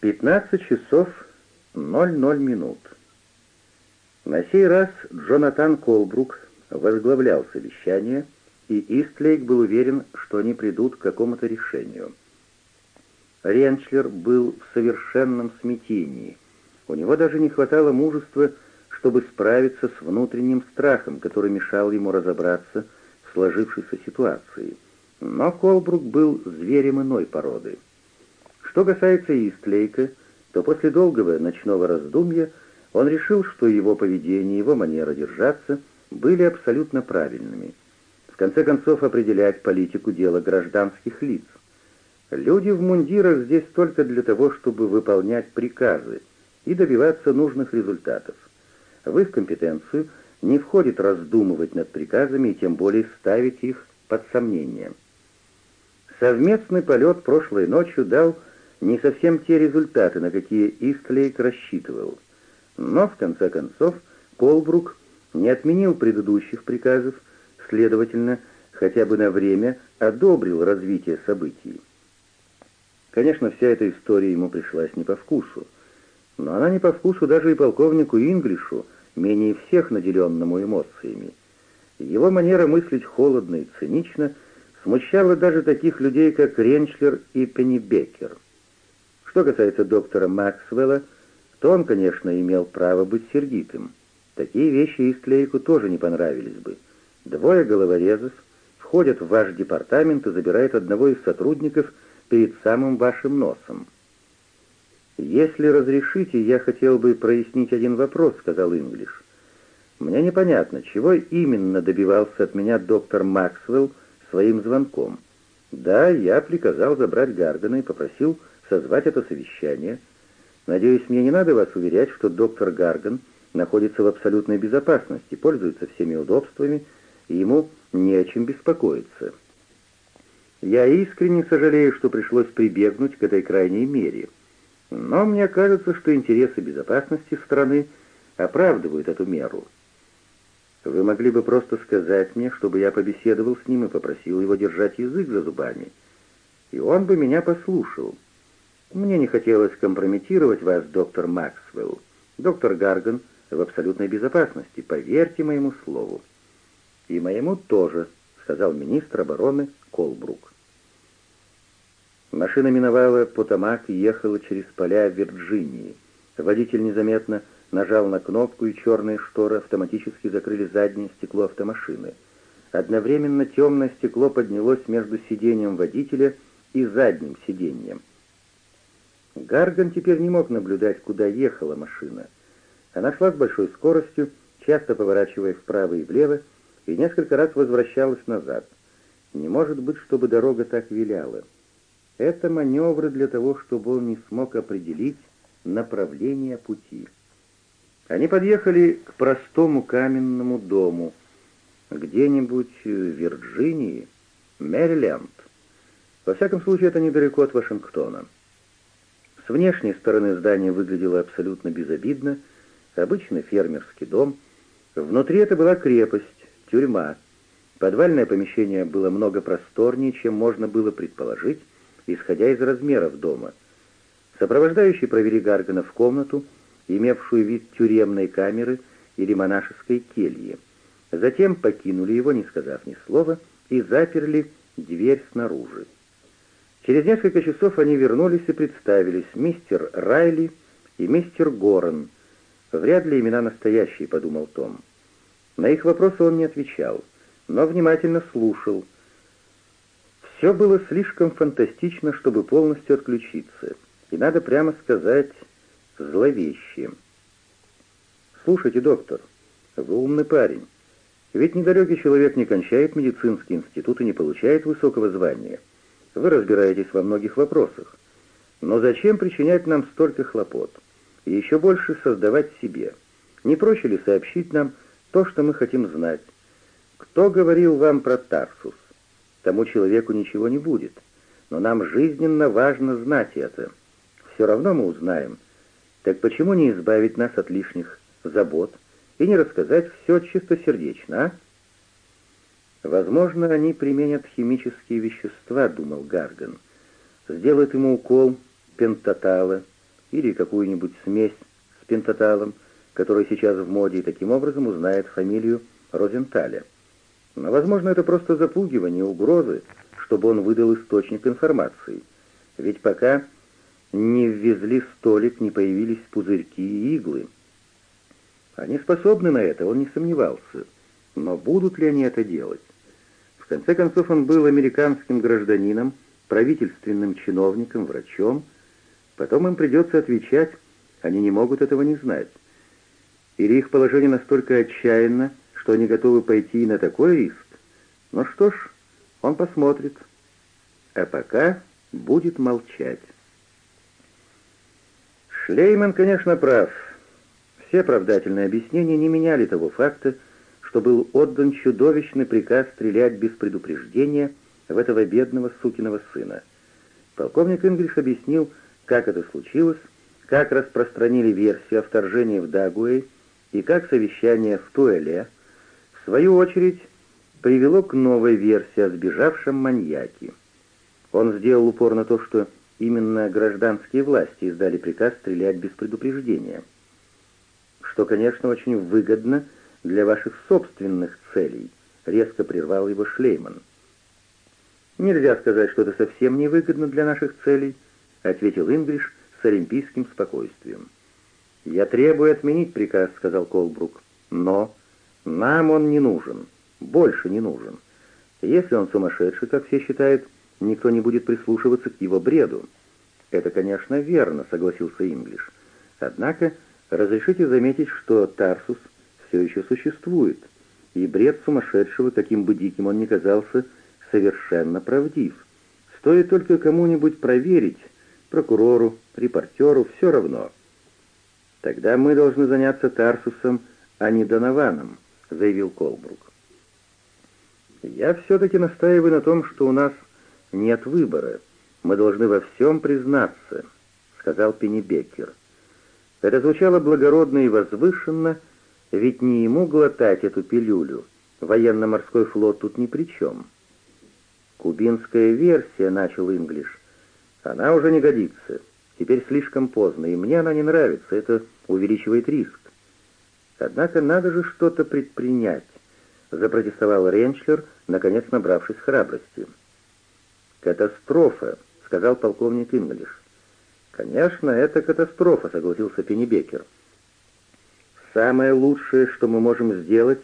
15 часов 00 минут. На сей раз Джонатан Колбрук возглавлял совещание, и Истлейк был уверен, что они придут к какому-то решению. Ренчлер был в совершенном смятении. У него даже не хватало мужества, чтобы справиться с внутренним страхом, который мешал ему разобраться в сложившейся ситуации. Но Колбрук был зверем иной породы — что касается Истлейка, то после долгого ночного раздумья он решил, что его поведение, и его манера держаться были абсолютно правильными. В конце концов, определять политику дела гражданских лиц. Люди в мундирах здесь только для того, чтобы выполнять приказы и добиваться нужных результатов. В их компетенцию не входит раздумывать над приказами и тем более ставить их под сомнение. Совместный полет прошлой ночью дал не совсем те результаты, на какие Истлейк рассчитывал. Но, в конце концов, Колбрук не отменил предыдущих приказов, следовательно, хотя бы на время одобрил развитие событий. Конечно, вся эта история ему пришлась не по вкусу, но она не по вкусу даже и полковнику Инглишу, менее всех наделенному эмоциями. Его манера мыслить холодно и цинично смущала даже таких людей, как Ренчлер и Пеннибекер. Что касается доктора Максвелла, то он, конечно, имел право быть сердитым. Такие вещи Истлейку тоже не понравились бы. Двое головорезов входят в ваш департамент и забирают одного из сотрудников перед самым вашим носом. «Если разрешите, я хотел бы прояснить один вопрос», — сказал Инглиш. «Мне непонятно, чего именно добивался от меня доктор Максвелл своим звонком. Да, я приказал забрать Гардена и попросил созвать это совещание. Надеюсь, мне не надо вас уверять, что доктор Гарган находится в абсолютной безопасности, пользуется всеми удобствами, и ему не о чем беспокоиться. Я искренне сожалею, что пришлось прибегнуть к этой крайней мере. Но мне кажется, что интересы безопасности страны оправдывают эту меру. Вы могли бы просто сказать мне, чтобы я побеседовал с ним и попросил его держать язык за зубами, и он бы меня послушал. Мне не хотелось компрометировать вас, доктор Максвелл. Доктор Гарган в абсолютной безопасности, поверьте моему слову. И моему тоже, сказал министр обороны Колбрук. Машина миновала Потамак и ехала через поля Вирджинии. Водитель незаметно нажал на кнопку, и черные шторы автоматически закрыли заднее стекло автомашины. Одновременно темное стекло поднялось между сиденьем водителя и задним сиденьем. Гарган теперь не мог наблюдать, куда ехала машина. Она шла с большой скоростью, часто поворачивая вправо и влево, и несколько раз возвращалась назад. Не может быть, чтобы дорога так виляла. Это маневры для того, чтобы он не смог определить направление пути. Они подъехали к простому каменному дому, где-нибудь в Вирджинии, Мэриленд. Во всяком случае, это недалеко от Вашингтона. С внешней стороны здание выглядело абсолютно безобидно, обычный фермерский дом. Внутри это была крепость, тюрьма. Подвальное помещение было много просторнее, чем можно было предположить, исходя из размеров дома. Сопровождающие провели Гаргана в комнату, имевшую вид тюремной камеры или монашеской кельи. Затем покинули его, не сказав ни слова, и заперли дверь снаружи. Через несколько часов они вернулись и представились, мистер Райли и мистер Горан. «Вряд ли имена настоящие», — подумал Том. На их вопросы он не отвечал, но внимательно слушал. Все было слишком фантастично, чтобы полностью отключиться, и, надо прямо сказать, зловеще. «Слушайте, доктор, вы умный парень. Ведь недалекий человек не кончает медицинский институт и не получает высокого звания». Вы разбираетесь во многих вопросах. Но зачем причинять нам столько хлопот? И еще больше создавать себе. Не проще ли сообщить нам то, что мы хотим знать? Кто говорил вам про Тарсус? Тому человеку ничего не будет. Но нам жизненно важно знать это. Все равно мы узнаем. Так почему не избавить нас от лишних забот и не рассказать все чистосердечно, а? «Возможно, они применят химические вещества», — думал Гарган. «Сделают ему укол пентатала или какую-нибудь смесь с пентаталом, который сейчас в моде, и таким образом узнает фамилию Розенталя. Но, возможно, это просто запугивание, угрозы, чтобы он выдал источник информации. Ведь пока не ввезли столик, не появились пузырьки и иглы. Они способны на это, он не сомневался. Но будут ли они это делать? конце концов, он был американским гражданином, правительственным чиновником, врачом. Потом им придется отвечать, они не могут этого не знать. Или их положение настолько отчаянно, что они готовы пойти на такой риск. Ну что ж, он посмотрит. А пока будет молчать. Шлейман, конечно, прав. Все оправдательные объяснения не меняли того факта, что был отдан чудовищный приказ стрелять без предупреждения в этого бедного сукиного сына. Полковник Ингриш объяснил, как это случилось, как распространили версию о вторжении в Дагуэй и как совещание в Туэле, в свою очередь, привело к новой версии о сбежавшем маньяке. Он сделал упор на то, что именно гражданские власти издали приказ стрелять без предупреждения, что, конечно, очень выгодно – для ваших собственных целей», — резко прервал его Шлейман. «Нельзя сказать, что это совсем невыгодно для наших целей», — ответил Ингриш с олимпийским спокойствием. «Я требую отменить приказ», — сказал Колбрук. «Но нам он не нужен, больше не нужен. Если он сумасшедший, как все считают, никто не будет прислушиваться к его бреду». «Это, конечно, верно», — согласился Инглиш. «Однако разрешите заметить, что Тарсус все еще существует, и бред сумасшедшего, каким бы диким он ни казался, совершенно правдив. Стоит только кому-нибудь проверить, прокурору, репортеру, все равно. «Тогда мы должны заняться Тарсусом, а не Донованом», — заявил Колбрук. «Я все-таки настаиваю на том, что у нас нет выбора. Мы должны во всем признаться», — сказал Пеннибекер. Это звучало благородно и возвышенно, — ведь не ему глотать эту пилюлю. Военно-морской флот тут ни при чем. «Кубинская версия», — начал Инглиш. «Она уже не годится. Теперь слишком поздно, и мне она не нравится. Это увеличивает риск». «Однако надо же что-то предпринять», — запротестовал Ренчлер, наконец набравшись храбрости. «Катастрофа», — сказал полковник Инглиш. «Конечно, это катастрофа», — согласился Пеннибекер. Самое лучшее, что мы можем сделать,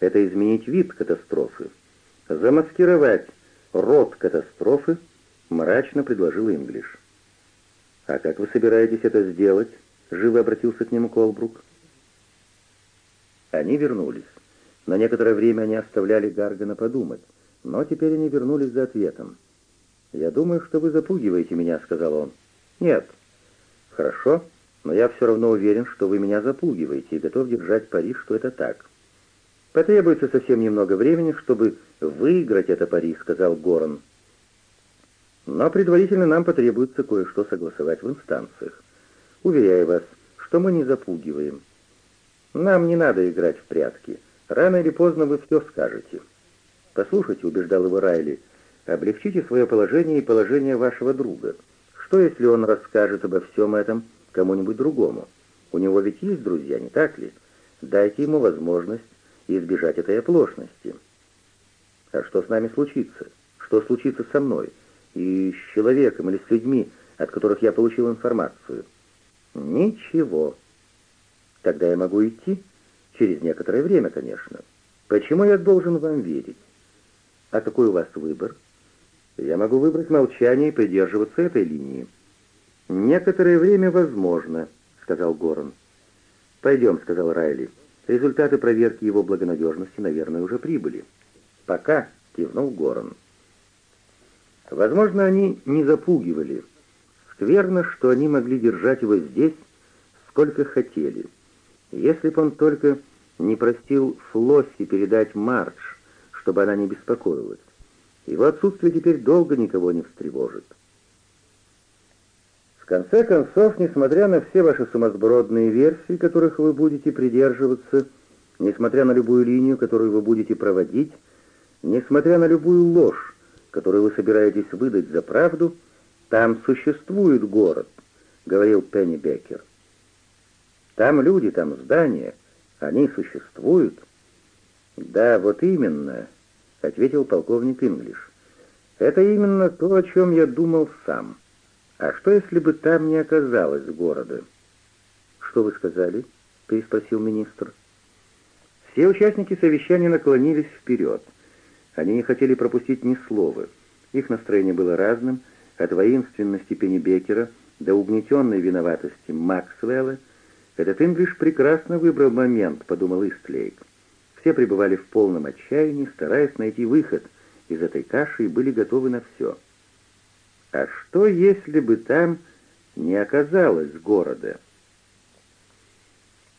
это изменить вид катастрофы. Замаскировать род катастрофы, мрачно предложил Инглиш. «А как вы собираетесь это сделать?» — живо обратился к нему Колбрук. Они вернулись. На некоторое время они оставляли Гаргана подумать, но теперь они вернулись за ответом. «Я думаю, что вы запугиваете меня», — сказал он. «Нет». «Хорошо но я все равно уверен, что вы меня запугиваете и готов держать пари, что это так. Потребуется совсем немного времени, чтобы выиграть это пари, сказал Горн. Но предварительно нам потребуется кое-что согласовать в инстанциях. Уверяю вас, что мы не запугиваем. Нам не надо играть в прятки. Рано или поздно вы все скажете. Послушайте, убеждал его Райли, облегчите свое положение и положение вашего друга. Что, если он расскажет обо всем этом, кому-нибудь другому. У него ведь есть друзья, не так ли? Дайте ему возможность избежать этой оплошности. А что с нами случится? Что случится со мной? И с человеком или с людьми, от которых я получил информацию? Ничего. Тогда я могу идти? Через некоторое время, конечно. Почему я должен вам верить? А какой у вас выбор? Я могу выбрать молчание и придерживаться этой линии. «Некоторое время возможно», — сказал Горан. «Пойдем», — сказал Райли. «Результаты проверки его благонадежности, наверное, уже прибыли». «Пока», — кивнул Горан. Возможно, они не запугивали. Скверно, что они могли держать его здесь, сколько хотели. Если бы он только не простил Флосси передать Мардж, чтобы она не беспокоилась. Его отсутствие теперь долго никого не встревожит. В конце концов, несмотря на все ваши сумасбродные версии, которых вы будете придерживаться, несмотря на любую линию, которую вы будете проводить, несмотря на любую ложь, которую вы собираетесь выдать за правду, там существует город, говорил Пенни Беккер. Там люди, там здания, они существуют. Да, вот именно, ответил полковник Инглиш. Это именно то, о чем я думал сам. А что, если бы там не оказалось города? Что вы сказали? переспросил министр. Все участники совещания наклонились вперед. Они не хотели пропустить ни слова. Их настроение было разным, от воинственности Пеннибекера до угнетенной виноватости Максвелла. Этот Инглиш прекрасно выбрал момент, подумал Истлейк. Все пребывали в полном отчаянии, стараясь найти выход из этой каши и были готовы на все. А что, если бы там не оказалось города?